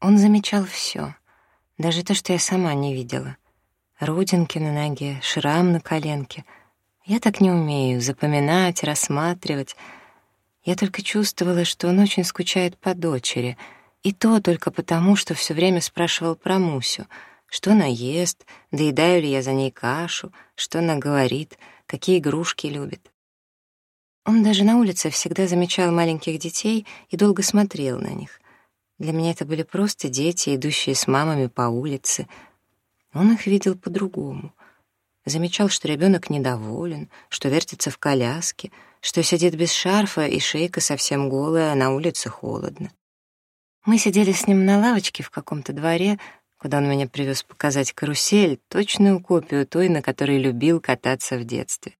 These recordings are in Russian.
Он замечал все, даже то, что я сама не видела. Родинки на ноге, шрам на коленке. Я так не умею запоминать, рассматривать. Я только чувствовала, что он очень скучает по дочери, и то только потому, что все время спрашивал про Мусю, что она ест, доедаю ли я за ней кашу, что она говорит, какие игрушки любит. Он даже на улице всегда замечал маленьких детей и долго смотрел на них. Для меня это были просто дети, идущие с мамами по улице. Он их видел по-другому. Замечал, что ребенок недоволен, что вертится в коляске, что сидит без шарфа и шейка совсем голая, а на улице холодно. Мы сидели с ним на лавочке в каком-то дворе, куда он меня привез показать карусель, точную копию той, на которой любил кататься в детстве.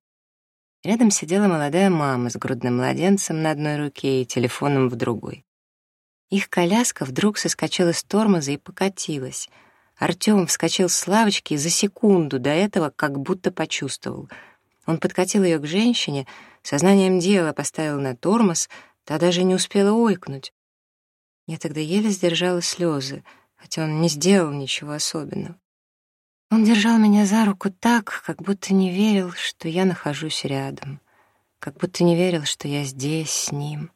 Рядом сидела молодая мама с грудным младенцем на одной руке и телефоном в другой. Их коляска вдруг соскочила с тормоза и покатилась. Артём вскочил с лавочки и за секунду до этого как будто почувствовал. Он подкатил её к женщине, сознанием дела поставил на тормоз, та даже не успела ойкнуть. Я тогда еле сдержала слезы, хотя он не сделал ничего особенного. Он держал меня за руку так, как будто не верил, что я нахожусь рядом, как будто не верил, что я здесь с ним —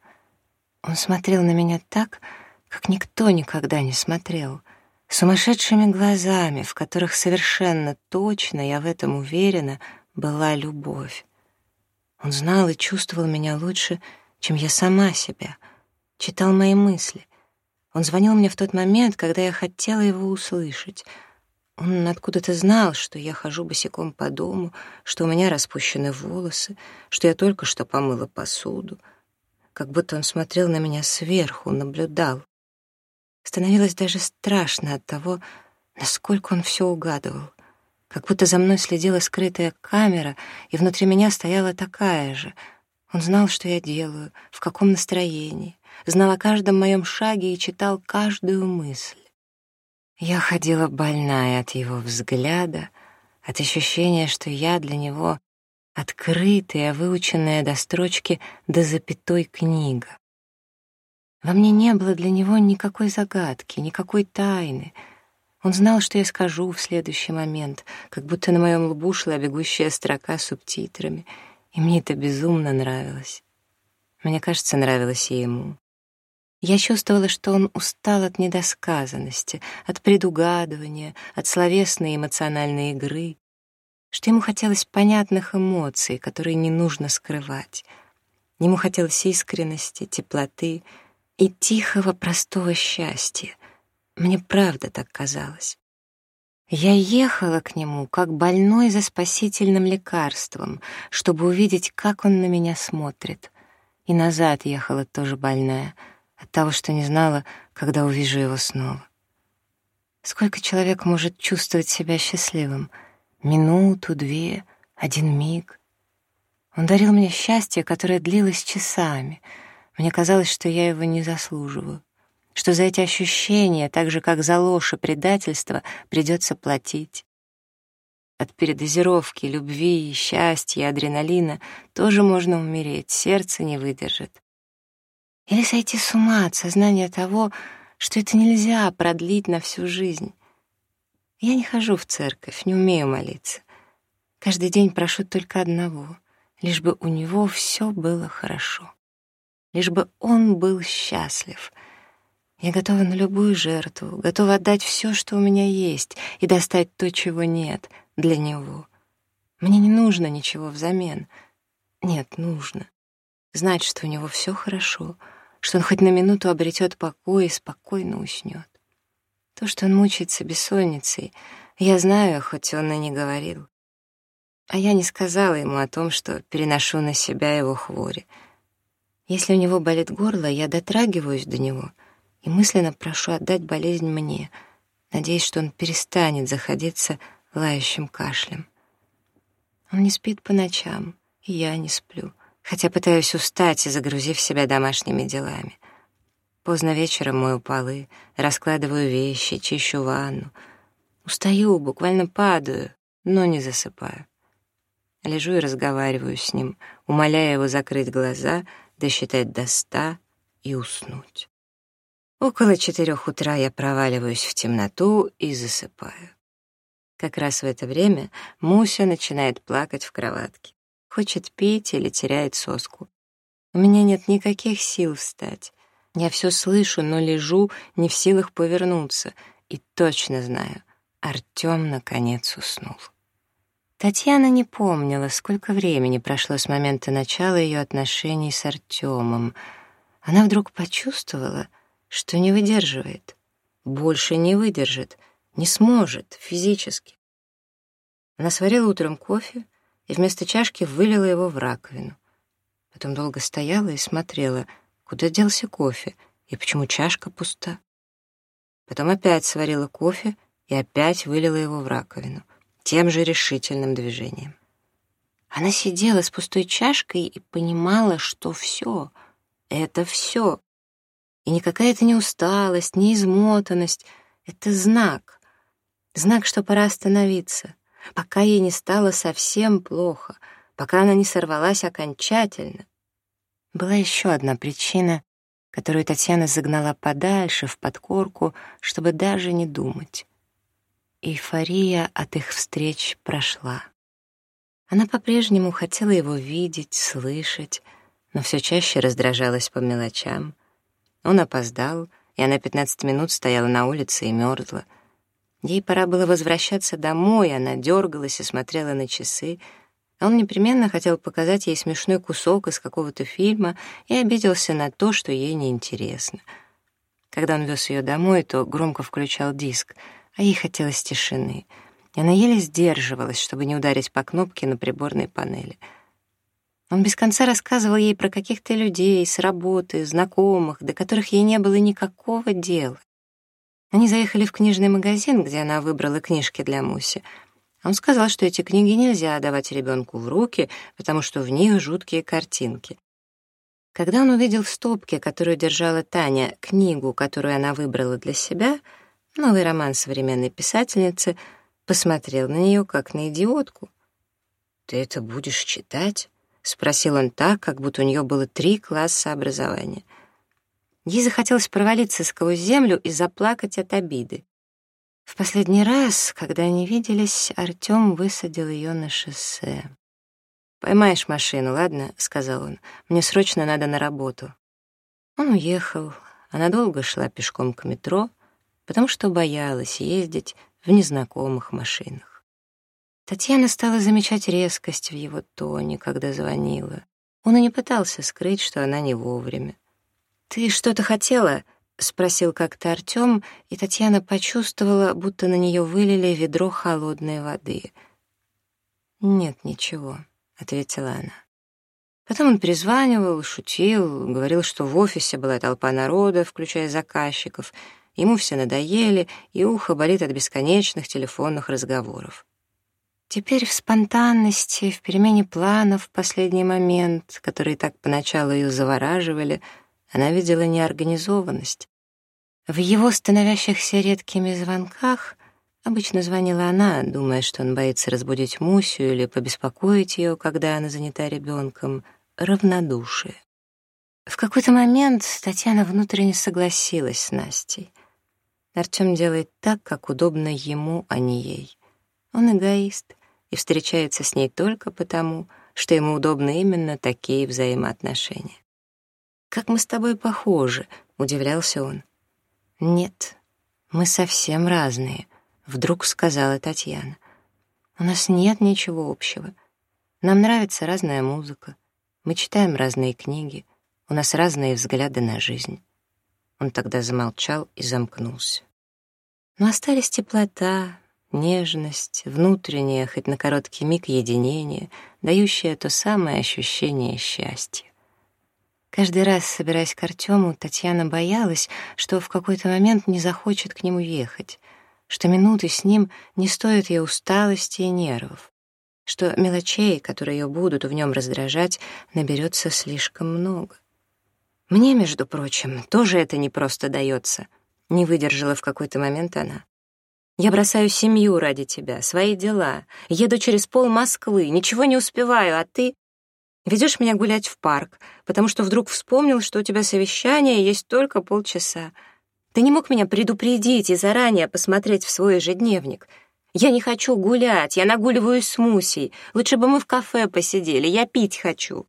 он смотрел на меня так, как никто никогда не смотрел, сумасшедшими глазами, в которых совершенно точно, я в этом уверена, была любовь. Он знал и чувствовал меня лучше, чем я сама себя, читал мои мысли. Он звонил мне в тот момент, когда я хотела его услышать. Он откуда-то знал, что я хожу босиком по дому, что у меня распущены волосы, что я только что помыла посуду — как будто он смотрел на меня сверху, наблюдал. Становилось даже страшно от того, насколько он все угадывал. Как будто за мной следила скрытая камера, и внутри меня стояла такая же. Он знал, что я делаю, в каком настроении, знал о каждом моем шаге и читал каждую мысль. Я ходила больная от его взгляда, от ощущения, что я для него открытая, выученная до строчки до запятой книга. Во мне не было для него никакой загадки, никакой тайны. Он знал, что я скажу в следующий момент, как будто на моем лбу шла бегущая строка с субтитрами, и мне это безумно нравилось. Мне кажется, нравилось и ему. Я чувствовала, что он устал от недосказанности, от предугадывания, от словесной и эмоциональной игры, что ему хотелось понятных эмоций, которые не нужно скрывать. Ему хотелось искренности, теплоты и тихого, простого счастья. Мне правда так казалось. Я ехала к нему, как больной за спасительным лекарством, чтобы увидеть, как он на меня смотрит. И назад ехала тоже больная, от того, что не знала, когда увижу его снова. Сколько человек может чувствовать себя счастливым — минуту, две, один миг. Он дарил мне счастье, которое длилось часами. Мне казалось, что я его не заслуживаю, что за эти ощущения, так же как за ложь и предательство, придется платить. От передозировки любви, счастья, адреналина тоже можно умереть, сердце не выдержит. Или сойти с ума от сознания того, что это нельзя продлить на всю жизнь я не хожу в церковь, не умею молиться. Каждый день прошу только одного, лишь бы у него все было хорошо. Лишь бы он был счастлив. Я готова на любую жертву, готова отдать все, что у меня есть, и достать то, чего нет, для него. Мне не нужно ничего взамен. Нет, нужно. Знать, что у него все хорошо, что он хоть на минуту обретет покой и спокойно уснет. То, что он мучается бессонницей, я знаю, хоть он и не говорил. А я не сказала ему о том, что переношу на себя его хвори. Если у него болит горло, я дотрагиваюсь до него и мысленно прошу отдать болезнь мне, надеясь, что он перестанет заходиться лающим кашлем. Он не спит по ночам, и я не сплю, хотя пытаюсь устать и загрузив себя домашними делами. Поздно вечером мою полы, раскладываю вещи, чищу ванну. Устаю, буквально падаю, но не засыпаю. Лежу и разговариваю с ним, умоляя его закрыть глаза, досчитать до ста и уснуть. Около четырех утра я проваливаюсь в темноту и засыпаю. Как раз в это время Муся начинает плакать в кроватке. Хочет пить или теряет соску. У меня нет никаких сил встать. Я все слышу, но лежу, не в силах повернуться, и точно знаю, Артем наконец уснул. Татьяна не помнила, сколько времени прошло с момента начала ее отношений с Артемом. Она вдруг почувствовала, что не выдерживает, больше не выдержит, не сможет физически. Она сварила утром кофе и вместо чашки вылила его в раковину. Потом долго стояла и смотрела — Куда делся кофе? И почему чашка пуста? Потом опять сварила кофе и опять вылила его в раковину. Тем же решительным движением. Она сидела с пустой чашкой и понимала, что все — это все. И никакая это не усталость, не измотанность. Это знак. Знак, что пора остановиться. Пока ей не стало совсем плохо. Пока она не сорвалась окончательно. Была еще одна причина, которую Татьяна загнала подальше, в подкорку, чтобы даже не думать. Эйфория от их встреч прошла. Она по-прежнему хотела его видеть, слышать, но все чаще раздражалась по мелочам. Он опоздал, и она 15 минут стояла на улице и мерзла. Ей пора было возвращаться домой, она дергалась и смотрела на часы — а он непременно хотел показать ей смешной кусок из какого-то фильма и обиделся на то, что ей неинтересно. Когда он вез ее домой, то громко включал диск, а ей хотелось тишины. И она еле сдерживалась, чтобы не ударить по кнопке на приборной панели. Он без конца рассказывал ей про каких-то людей с работы, знакомых, до которых ей не было никакого дела. Они заехали в книжный магазин, где она выбрала книжки для Муси — он сказал, что эти книги нельзя давать ребенку в руки, потому что в них жуткие картинки. Когда он увидел в стопке, которую держала Таня, книгу, которую она выбрала для себя, новый роман современной писательницы, посмотрел на нее как на идиотку. «Ты это будешь читать?» — спросил он так, как будто у нее было три класса образования. Ей захотелось провалиться сквозь землю и заплакать от обиды. В последний раз, когда они виделись, Артём высадил её на шоссе. «Поймаешь машину, ладно?» — сказал он. «Мне срочно надо на работу». Он уехал. Она долго шла пешком к метро, потому что боялась ездить в незнакомых машинах. Татьяна стала замечать резкость в его тоне, когда звонила. Он и не пытался скрыть, что она не вовремя. «Ты что-то хотела?» спросил как-то Артём, и Татьяна почувствовала, будто на неё вылили ведро холодной воды. Нет ничего, ответила она. Потом он перезванивал, шутил, говорил, что в офисе была толпа народа, включая заказчиков. Ему все надоели, и ухо болит от бесконечных телефонных разговоров. Теперь в спонтанности, в перемене планов в последний момент, которые так поначалу ее завораживали, она видела неорганизованность, в его становящихся редкими звонках обычно звонила она, думая, что он боится разбудить Мусю или побеспокоить ее, когда она занята ребенком, равнодушие. В какой-то момент Татьяна внутренне согласилась с Настей. Артем делает так, как удобно ему, а не ей. Он эгоист и встречается с ней только потому, что ему удобны именно такие взаимоотношения. «Как мы с тобой похожи», — удивлялся он. «Нет, мы совсем разные», — вдруг сказала Татьяна. «У нас нет ничего общего. Нам нравится разная музыка, мы читаем разные книги, у нас разные взгляды на жизнь». Он тогда замолчал и замкнулся. Но остались теплота, нежность, внутреннее, хоть на короткий миг, единение, дающее то самое ощущение счастья. Каждый раз, собираясь к Артему, Татьяна боялась, что в какой-то момент не захочет к нему ехать, что минуты с ним не стоят ее усталости и нервов, что мелочей, которые ее будут в нем раздражать, наберется слишком много. Мне, между прочим, тоже это не просто дается, не выдержала в какой-то момент она. Я бросаю семью ради тебя, свои дела, еду через пол Москвы, ничего не успеваю, а ты... Ведешь меня гулять в парк, потому что вдруг вспомнил, что у тебя совещание есть только полчаса. Ты не мог меня предупредить и заранее посмотреть в свой ежедневник. Я не хочу гулять, я нагуливаюсь с Мусей. Лучше бы мы в кафе посидели, я пить хочу».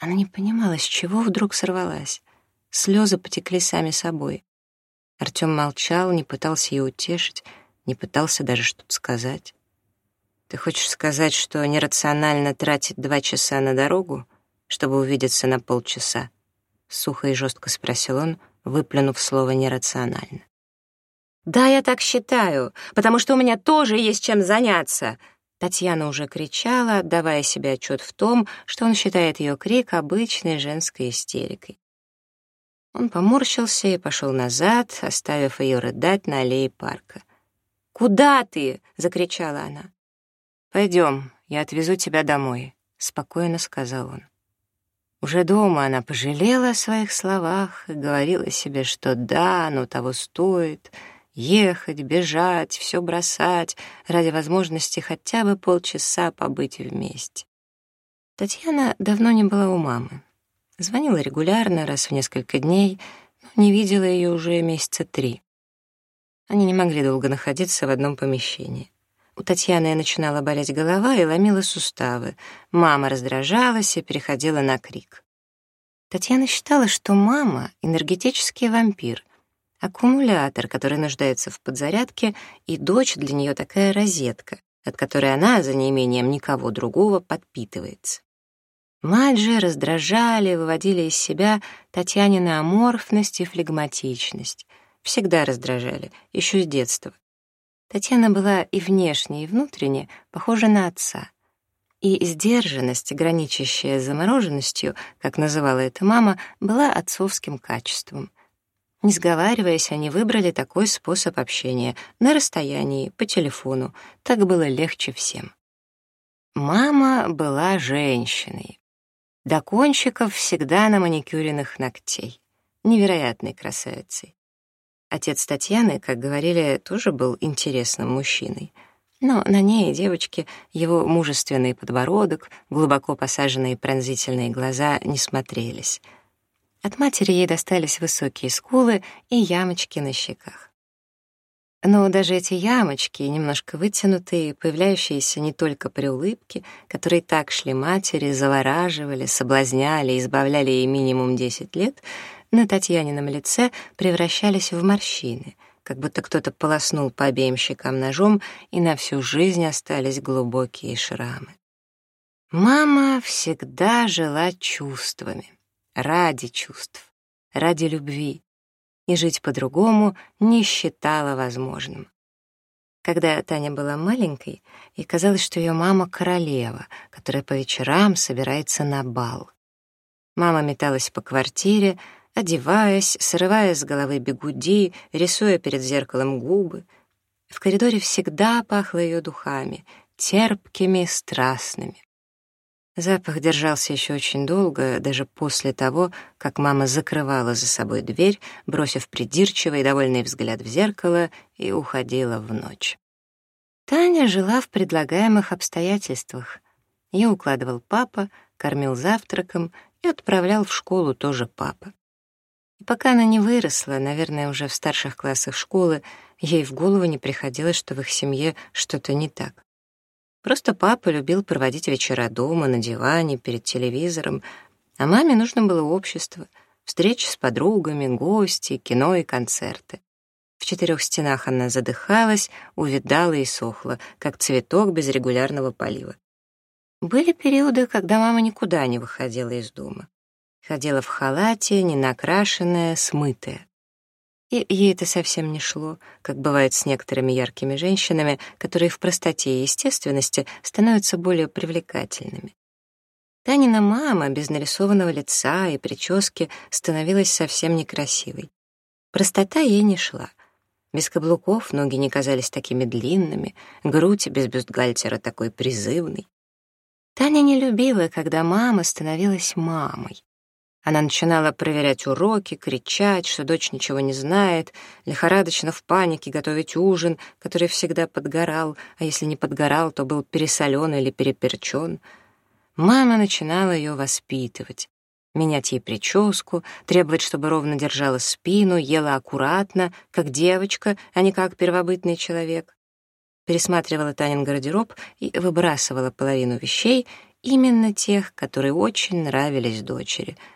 Она не понимала, с чего вдруг сорвалась. Слезы потекли сами собой. Артем молчал, не пытался ее утешить, не пытался даже что-то сказать. Ты хочешь сказать, что нерационально тратить два часа на дорогу, чтобы увидеться на полчаса? Сухо и жестко спросил он, выплюнув слово «нерационально». «Да, я так считаю, потому что у меня тоже есть чем заняться», Татьяна уже кричала, отдавая себе отчет в том, что он считает ее крик обычной женской истерикой. Он поморщился и пошел назад, оставив ее рыдать на аллее парка. «Куда ты?» — закричала она. Пойдем, я отвезу тебя домой», — спокойно сказал он. Уже дома она пожалела о своих словах и говорила себе, что да, но того стоит ехать, бежать, все бросать ради возможности хотя бы полчаса побыть вместе. Татьяна давно не была у мамы. Звонила регулярно, раз в несколько дней, но не видела ее уже месяца три. Они не могли долго находиться в одном помещении. У Татьяны начинала болеть голова и ломила суставы. Мама раздражалась и переходила на крик. Татьяна считала, что мама — энергетический вампир, аккумулятор, который нуждается в подзарядке, и дочь для нее такая розетка, от которой она, за неимением никого другого, подпитывается. Мать же раздражали, выводили из себя Татьянина аморфность и флегматичность. Всегда раздражали, еще с детства. Татьяна была и внешне, и внутренне похожа на отца. И сдержанность, граничащая с замороженностью, как называла это мама, была отцовским качеством. Не сговариваясь, они выбрали такой способ общения — на расстоянии, по телефону. Так было легче всем. Мама была женщиной. До кончиков всегда на маникюренных ногтей. Невероятной красавицей. Отец Татьяны, как говорили, тоже был интересным мужчиной. Но на ней и девочке его мужественный подбородок, глубоко посаженные пронзительные глаза не смотрелись. От матери ей достались высокие скулы и ямочки на щеках. Но даже эти ямочки, немножко вытянутые, появляющиеся не только при улыбке, которые так шли матери, завораживали, соблазняли, избавляли ей минимум 10 лет — на Татьянином лице превращались в морщины, как будто кто-то полоснул по обеим щекам ножом, и на всю жизнь остались глубокие шрамы. Мама всегда жила чувствами, ради чувств, ради любви, и жить по-другому не считала возможным. Когда Таня была маленькой, ей казалось, что ее мама — королева, которая по вечерам собирается на бал. Мама металась по квартире, одеваясь, срывая с головы бегуди, рисуя перед зеркалом губы. В коридоре всегда пахло ее духами, терпкими, страстными. Запах держался еще очень долго, даже после того, как мама закрывала за собой дверь, бросив придирчивый и довольный взгляд в зеркало, и уходила в ночь. Таня жила в предлагаемых обстоятельствах. Ее укладывал папа, кормил завтраком и отправлял в школу тоже папа. Пока она не выросла, наверное, уже в старших классах школы, ей в голову не приходилось, что в их семье что-то не так. Просто папа любил проводить вечера дома, на диване, перед телевизором, а маме нужно было общество, встречи с подругами, гости, кино и концерты. В четырех стенах она задыхалась, увидала и сохла, как цветок без регулярного полива. Были периоды, когда мама никуда не выходила из дома. Ходила в халате, ненакрашенная, смытая. И ей это совсем не шло, как бывает с некоторыми яркими женщинами, которые в простоте и естественности становятся более привлекательными. Танина мама без нарисованного лица и прически становилась совсем некрасивой. Простота ей не шла. Без каблуков ноги не казались такими длинными, грудь без бюстгальтера такой призывной. Таня не любила, когда мама становилась мамой. Она начинала проверять уроки, кричать, что дочь ничего не знает, лихорадочно в панике готовить ужин, который всегда подгорал, а если не подгорал, то был пересолен или переперчен. Мама начинала ее воспитывать, менять ей прическу, требовать, чтобы ровно держала спину, ела аккуратно, как девочка, а не как первобытный человек. Пересматривала Танин гардероб и выбрасывала половину вещей, именно тех, которые очень нравились дочери —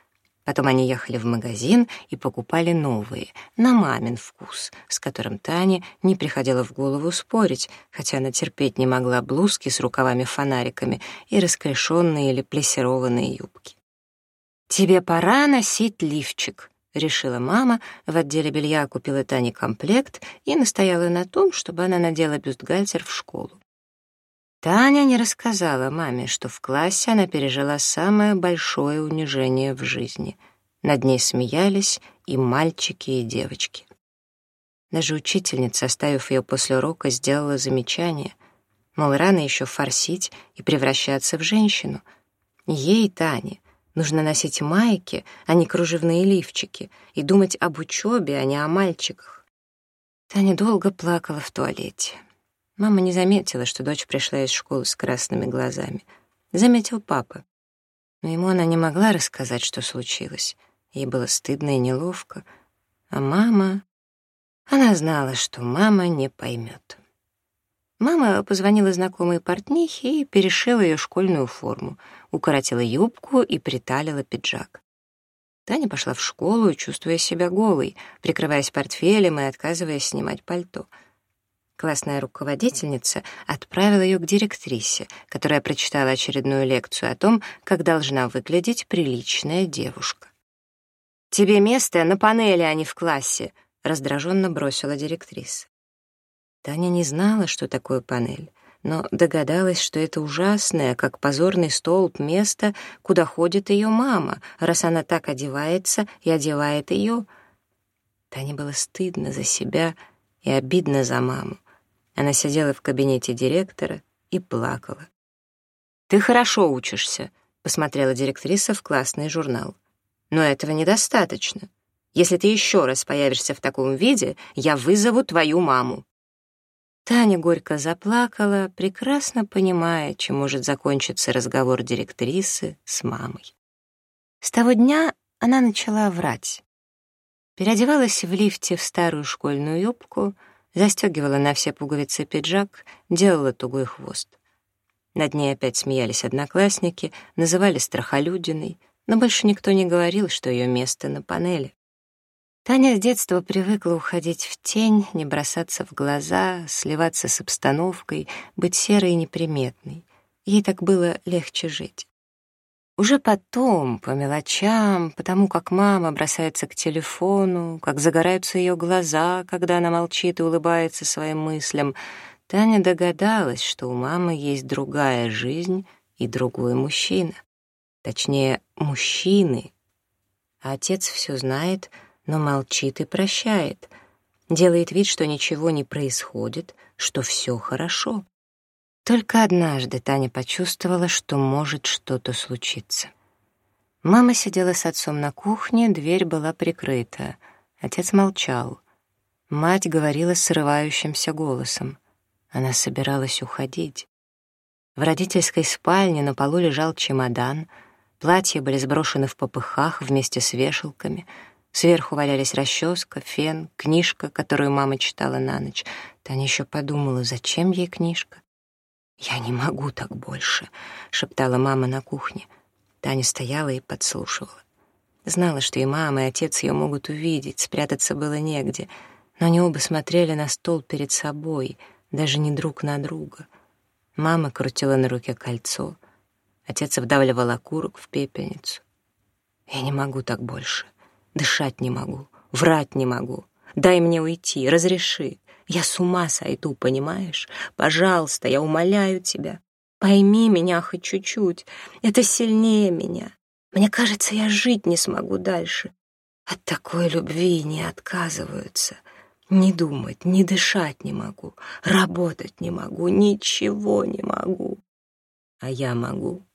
Потом они ехали в магазин и покупали новые, на мамин вкус, с которым Тане не приходило в голову спорить, хотя она терпеть не могла блузки с рукавами-фонариками и раскрешенные или плессированные юбки. «Тебе пора носить лифчик», — решила мама, в отделе белья купила Тане комплект и настояла на том, чтобы она надела бюстгальтер в школу. Таня не рассказала маме, что в классе она пережила самое большое унижение в жизни. Над ней смеялись и мальчики, и девочки. Даже учительница, оставив ее после урока, сделала замечание, мол, рано еще форсить и превращаться в женщину. Ей, Тане, нужно носить майки, а не кружевные лифчики, и думать об учебе, а не о мальчиках. Таня долго плакала в туалете. Мама не заметила, что дочь пришла из школы с красными глазами. Заметил папа. Но ему она не могла рассказать, что случилось. Ей было стыдно и неловко. А мама... Она знала, что мама не поймет. Мама позвонила знакомой портнихе и перешила ее школьную форму, укоротила юбку и приталила пиджак. Таня пошла в школу, чувствуя себя голой, прикрываясь портфелем и отказываясь снимать пальто — Классная руководительница отправила ее к директрисе, которая прочитала очередную лекцию о том, как должна выглядеть приличная девушка. «Тебе место на панели, а не в классе», — раздраженно бросила директриса. Таня не знала, что такое панель, но догадалась, что это ужасное, как позорный столб, место, куда ходит ее мама, раз она так одевается и одевает ее. Тане было стыдно за себя и обидно за маму. Она сидела в кабинете директора и плакала. «Ты хорошо учишься», — посмотрела директриса в классный журнал. «Но этого недостаточно. Если ты еще раз появишься в таком виде, я вызову твою маму». Таня горько заплакала, прекрасно понимая, чем может закончиться разговор директрисы с мамой. С того дня она начала врать. Переодевалась в лифте в старую школьную юбку — застегивала на все пуговицы пиджак, делала тугой хвост. Над ней опять смеялись одноклассники, называли страхолюдиной, но больше никто не говорил, что ее место на панели. Таня с детства привыкла уходить в тень, не бросаться в глаза, сливаться с обстановкой, быть серой и неприметной. Ей так было легче жить. Уже потом, по мелочам, потому как мама бросается к телефону, как загораются ее глаза, когда она молчит и улыбается своим мыслям, Таня догадалась, что у мамы есть другая жизнь и другой мужчина. Точнее, мужчины. А отец все знает, но молчит и прощает. Делает вид, что ничего не происходит, что все хорошо — только однажды Таня почувствовала, что может что-то случиться. Мама сидела с отцом на кухне, дверь была прикрыта. Отец молчал. Мать говорила срывающимся голосом. Она собиралась уходить. В родительской спальне на полу лежал чемодан, платья были сброшены в попыхах вместе с вешалками, сверху валялись расческа, фен, книжка, которую мама читала на ночь. Таня еще подумала, зачем ей книжка? «Я не могу так больше», — шептала мама на кухне. Таня стояла и подслушивала. Знала, что и мама, и отец ее могут увидеть, спрятаться было негде, но они оба смотрели на стол перед собой, даже не друг на друга. Мама крутила на руке кольцо, отец вдавливал окурок в пепельницу. «Я не могу так больше, дышать не могу, врать не могу, дай мне уйти, разреши». Я с ума сойду, понимаешь? Пожалуйста, я умоляю тебя. Пойми меня хоть чуть-чуть. Это сильнее меня. Мне кажется, я жить не смогу дальше. От такой любви не отказываются. Не думать, не дышать не могу, работать не могу, ничего не могу. А я могу.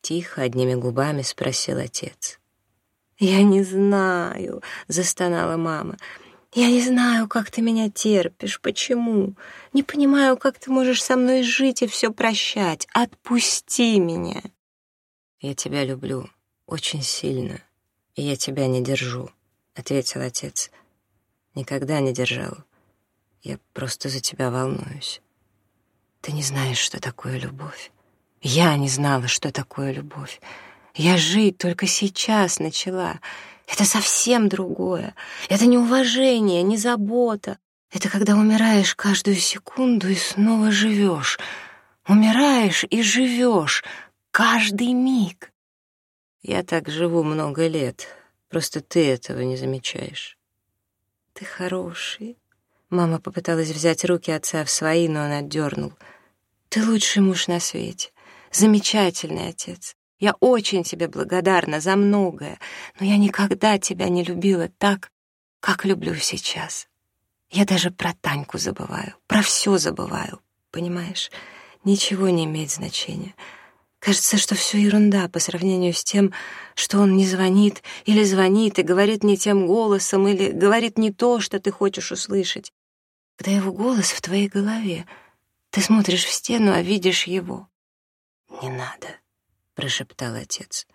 Тихо, одними губами спросил отец. «Я не знаю», — застонала мама. Я не знаю, как ты меня терпишь, почему. Не понимаю, как ты можешь со мной жить и все прощать. Отпусти меня. Я тебя люблю очень сильно, и я тебя не держу, ответил отец. Никогда не держал. Я просто за тебя волнуюсь. Ты не знаешь, что такое любовь. Я не знала, что такое любовь. Я жить только сейчас начала. Это совсем другое. Это не уважение, не забота. Это когда умираешь каждую секунду и снова живешь. Умираешь и живешь. Каждый миг. Я так живу много лет. Просто ты этого не замечаешь. Ты хороший. Мама попыталась взять руки отца в свои, но он отдернул. Ты лучший муж на свете. Замечательный отец. Я очень тебе благодарна за многое, но я никогда тебя не любила так, как люблю сейчас. Я даже про Таньку забываю, про все забываю, понимаешь? Ничего не имеет значения. Кажется, что все ерунда по сравнению с тем, что он не звонит или звонит и говорит не тем голосом или говорит не то, что ты хочешь услышать. Когда его голос в твоей голове, ты смотришь в стену, а видишь его. Не надо прошептал отец.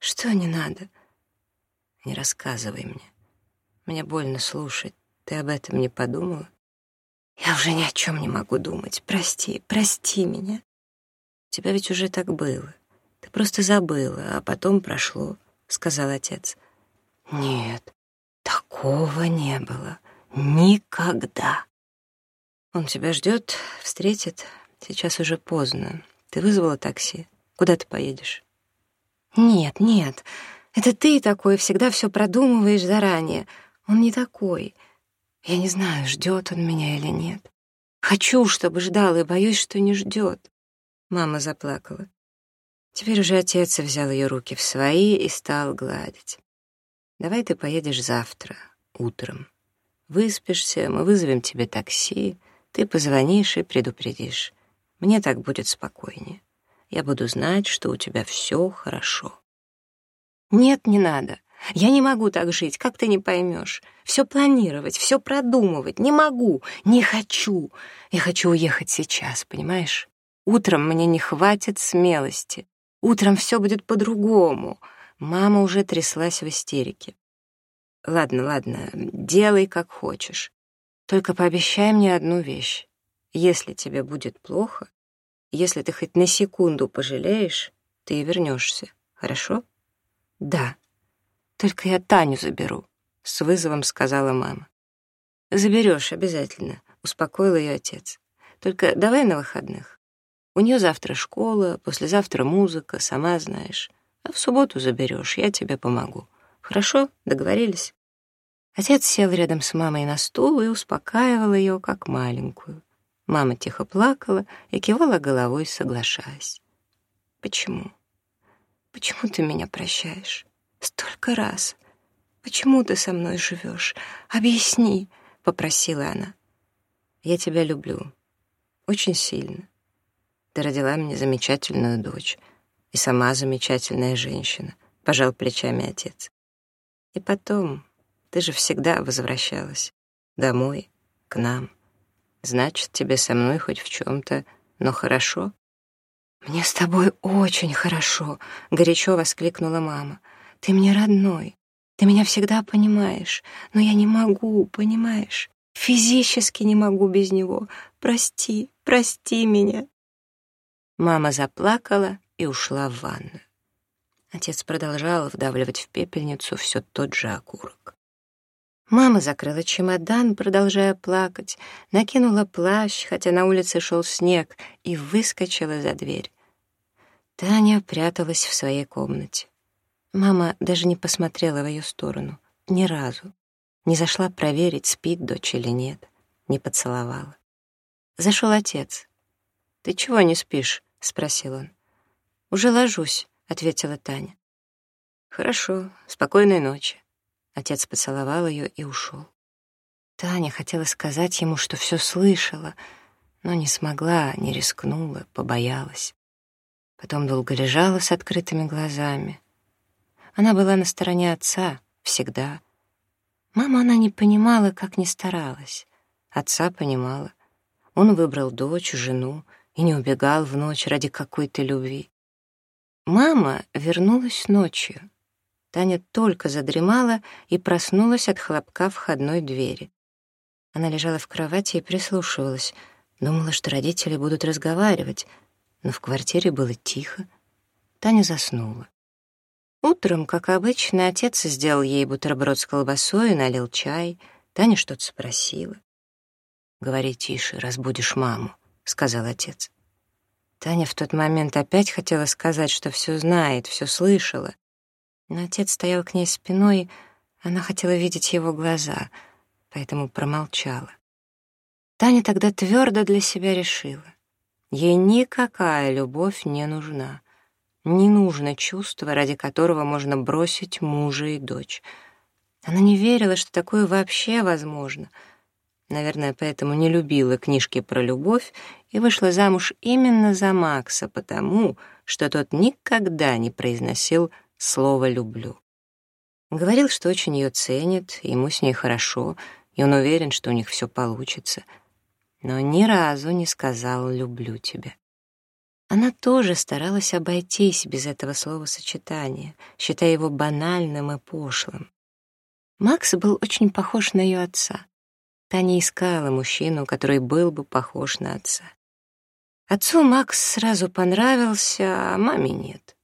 Что не надо? Не рассказывай мне. Мне больно слушать. Ты об этом не подумала? Я уже ни о чем не могу думать. Прости, прости меня. У тебя ведь уже так было. Ты просто забыла, а потом прошло, сказал отец. Нет, такого не было. Никогда. Он тебя ждет, встретит. Сейчас уже поздно. Ты вызвала такси? Куда ты поедешь? Нет, нет. Это ты такой, всегда все продумываешь заранее. Он не такой. Я не знаю, ждет он меня или нет. Хочу, чтобы ждал, и боюсь, что не ждет. Мама заплакала. Теперь уже отец взял ее руки в свои и стал гладить. «Давай ты поедешь завтра, утром. Выспишься, мы вызовем тебе такси, ты позвонишь и предупредишь. Мне так будет спокойнее» я буду знать, что у тебя все хорошо. Нет, не надо. Я не могу так жить, как ты не поймешь. Все планировать, все продумывать. Не могу, не хочу. Я хочу уехать сейчас, понимаешь? Утром мне не хватит смелости. Утром все будет по-другому. Мама уже тряслась в истерике. Ладно, ладно, делай как хочешь. Только пообещай мне одну вещь. Если тебе будет плохо, если ты хоть на секунду пожалеешь, ты вернешься, хорошо? Да. Только я Таню заберу, с вызовом сказала мама. Заберешь обязательно, успокоил ее отец. Только давай на выходных. У нее завтра школа, послезавтра музыка, сама знаешь. А в субботу заберешь, я тебе помогу. Хорошо, договорились. Отец сел рядом с мамой на стул и успокаивал ее, как маленькую. Мама тихо плакала и кивала головой, соглашаясь. «Почему? Почему ты меня прощаешь? Столько раз. Почему ты со мной живешь? Объясни!» — попросила она. «Я тебя люблю. Очень сильно. Ты родила мне замечательную дочь. И сама замечательная женщина», — пожал плечами отец. «И потом, ты же всегда возвращалась. Домой, к нам». Значит, тебе со мной хоть в чем-то, но хорошо?» «Мне с тобой очень хорошо!» — горячо воскликнула мама. «Ты мне родной, ты меня всегда понимаешь, но я не могу, понимаешь? Физически не могу без него. Прости, прости меня!» Мама заплакала и ушла в ванную. Отец продолжал вдавливать в пепельницу все тот же окурок. Мама закрыла чемодан, продолжая плакать, накинула плащ, хотя на улице шел снег, и выскочила за дверь. Таня пряталась в своей комнате. Мама даже не посмотрела в ее сторону. Ни разу. Не зашла проверить, спит дочь или нет. Не поцеловала. Зашел отец. «Ты чего не спишь?» — спросил он. «Уже ложусь», — ответила Таня. «Хорошо. Спокойной ночи». Отец поцеловал ее и ушел. Таня хотела сказать ему, что все слышала, но не смогла, не рискнула, побоялась. Потом долго лежала с открытыми глазами. Она была на стороне отца, всегда. Мама она не понимала, как не старалась. Отца понимала. Он выбрал дочь, жену и не убегал в ночь ради какой-то любви. Мама вернулась ночью. Таня только задремала и проснулась от хлопка входной двери. Она лежала в кровати и прислушивалась. Думала, что родители будут разговаривать, но в квартире было тихо. Таня заснула. Утром, как обычно, отец сделал ей бутерброд с колбасой и налил чай. Таня что-то спросила. «Говори тише, разбудишь маму», — сказал отец. Таня в тот момент опять хотела сказать, что все знает, все слышала, но отец стоял к ней спиной, она хотела видеть его глаза, поэтому промолчала. Таня тогда твердо для себя решила. Ей никакая любовь не нужна. Не нужно чувство, ради которого можно бросить мужа и дочь. Она не верила, что такое вообще возможно. Наверное, поэтому не любила книжки про любовь и вышла замуж именно за Макса, потому что тот никогда не произносил слово «люблю». Говорил, что очень ее ценит, ему с ней хорошо, и он уверен, что у них все получится. Но ни разу не сказал «люблю тебя». Она тоже старалась обойтись без этого словосочетания, считая его банальным и пошлым. Макс был очень похож на ее отца. Таня искала мужчину, который был бы похож на отца. Отцу Макс сразу понравился, а маме нет.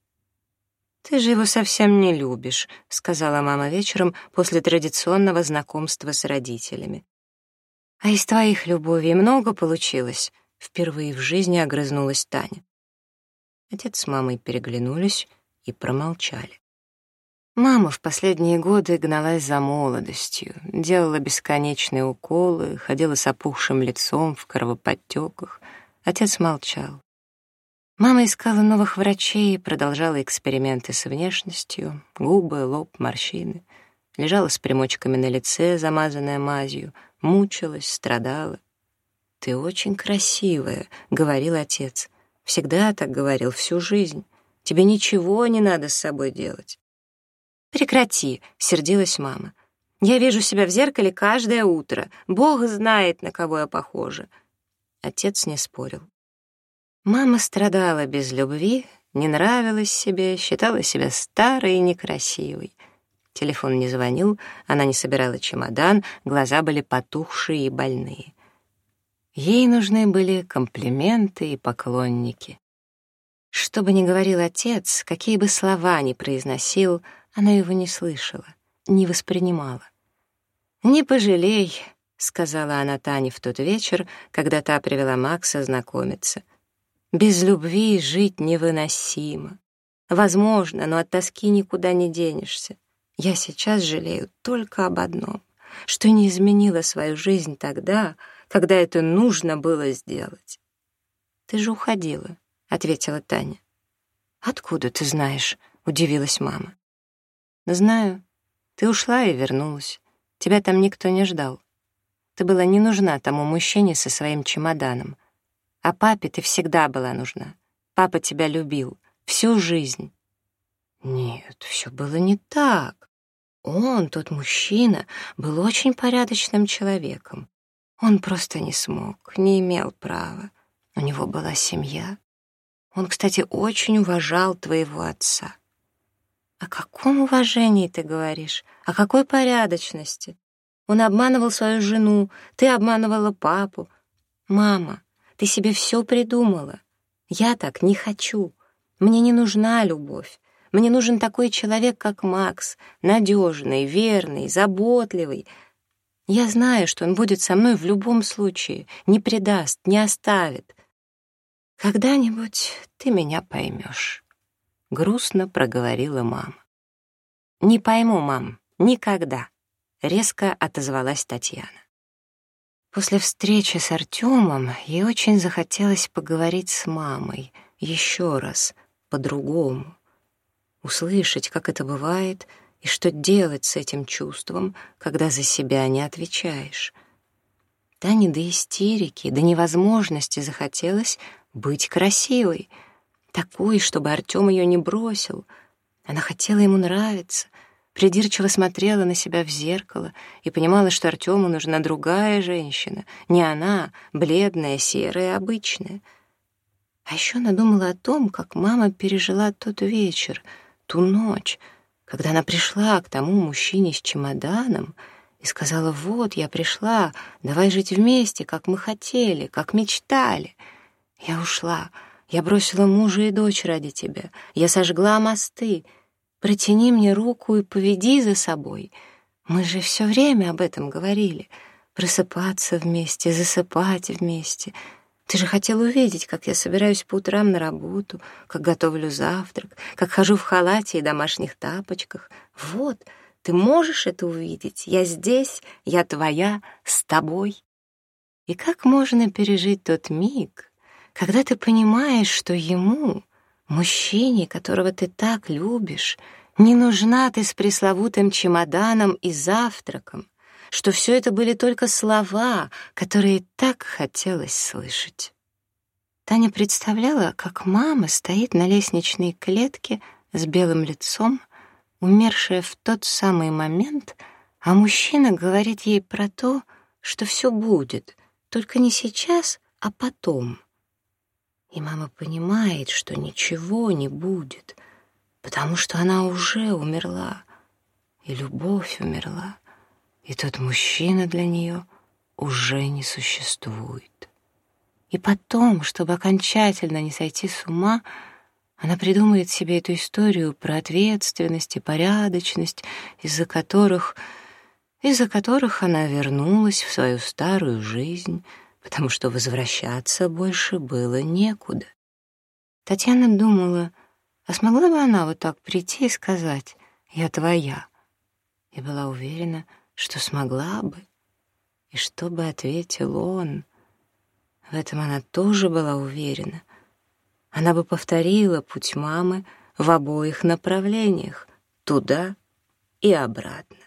«Ты же его совсем не любишь», — сказала мама вечером после традиционного знакомства с родителями. «А из твоих любовей много получилось?» — впервые в жизни огрызнулась Таня. Отец с мамой переглянулись и промолчали. Мама в последние годы гналась за молодостью, делала бесконечные уколы, ходила с опухшим лицом в кровоподтеках. Отец молчал. Мама искала новых врачей, продолжала эксперименты с внешностью, губы, лоб, морщины. Лежала с примочками на лице, замазанная мазью, мучилась, страдала. «Ты очень красивая», — говорил отец. «Всегда так говорил, всю жизнь. Тебе ничего не надо с собой делать». «Прекрати», — сердилась мама. «Я вижу себя в зеркале каждое утро. Бог знает, на кого я похожа». Отец не спорил. Мама страдала без любви, не нравилась себе, считала себя старой и некрасивой. Телефон не звонил, она не собирала чемодан, глаза были потухшие и больные. Ей нужны были комплименты и поклонники. Что бы ни говорил отец, какие бы слова ни произносил, она его не слышала, не воспринимала. «Не пожалей», — сказала она Тане в тот вечер, когда та привела Макса знакомиться — без любви жить невыносимо. Возможно, но от тоски никуда не денешься. Я сейчас жалею только об одном, что не изменила свою жизнь тогда, когда это нужно было сделать. «Ты же уходила», — ответила Таня. «Откуда ты знаешь?» — удивилась мама. «Знаю. Ты ушла и вернулась. Тебя там никто не ждал. Ты была не нужна тому мужчине со своим чемоданом. А папе ты всегда была нужна. Папа тебя любил. Всю жизнь. Нет, все было не так. Он, тот мужчина, был очень порядочным человеком. Он просто не смог, не имел права. У него была семья. Он, кстати, очень уважал твоего отца. О каком уважении ты говоришь? О какой порядочности? Он обманывал свою жену, ты обманывала папу. Мама, ты себе все придумала. Я так не хочу. Мне не нужна любовь. Мне нужен такой человек, как Макс, надежный, верный, заботливый. Я знаю, что он будет со мной в любом случае, не предаст, не оставит. Когда-нибудь ты меня поймешь, — грустно проговорила мама. «Не пойму, мам, никогда», — резко отозвалась Татьяна. После встречи с Артемом ей очень захотелось поговорить с мамой еще раз, по-другому. Услышать, как это бывает, и что делать с этим чувством, когда за себя не отвечаешь. Да не до истерики, до невозможности захотелось быть красивой, такой, чтобы Артем ее не бросил. Она хотела ему нравиться, придирчиво смотрела на себя в зеркало и понимала, что Артему нужна другая женщина, не она, бледная, серая, обычная. А еще она думала о том, как мама пережила тот вечер, ту ночь, когда она пришла к тому мужчине с чемоданом и сказала, «Вот, я пришла, давай жить вместе, как мы хотели, как мечтали». Я ушла, я бросила мужа и дочь ради тебя, я сожгла мосты — Протяни мне руку и поведи за собой. Мы же все время об этом говорили. Просыпаться вместе, засыпать вместе. Ты же хотел увидеть, как я собираюсь по утрам на работу, как готовлю завтрак, как хожу в халате и домашних тапочках. Вот, ты можешь это увидеть. Я здесь, я твоя, с тобой. И как можно пережить тот миг, когда ты понимаешь, что ему, Мужчине, которого ты так любишь, не нужна ты с пресловутым чемоданом и завтраком, что все это были только слова, которые так хотелось слышать. Таня представляла, как мама стоит на лестничной клетке с белым лицом, умершая в тот самый момент, а мужчина говорит ей про то, что все будет, только не сейчас, а потом — и мама понимает, что ничего не будет, потому что она уже умерла, и любовь умерла, и тот мужчина для нее уже не существует. И потом, чтобы окончательно не сойти с ума, она придумает себе эту историю про ответственность и порядочность, из-за которых, из-за которых она вернулась в свою старую жизнь — потому что возвращаться больше было некуда. Татьяна думала, а смогла бы она вот так прийти и сказать «Я твоя»? И была уверена, что смогла бы. И что бы ответил он? В этом она тоже была уверена. Она бы повторила путь мамы в обоих направлениях, туда и обратно.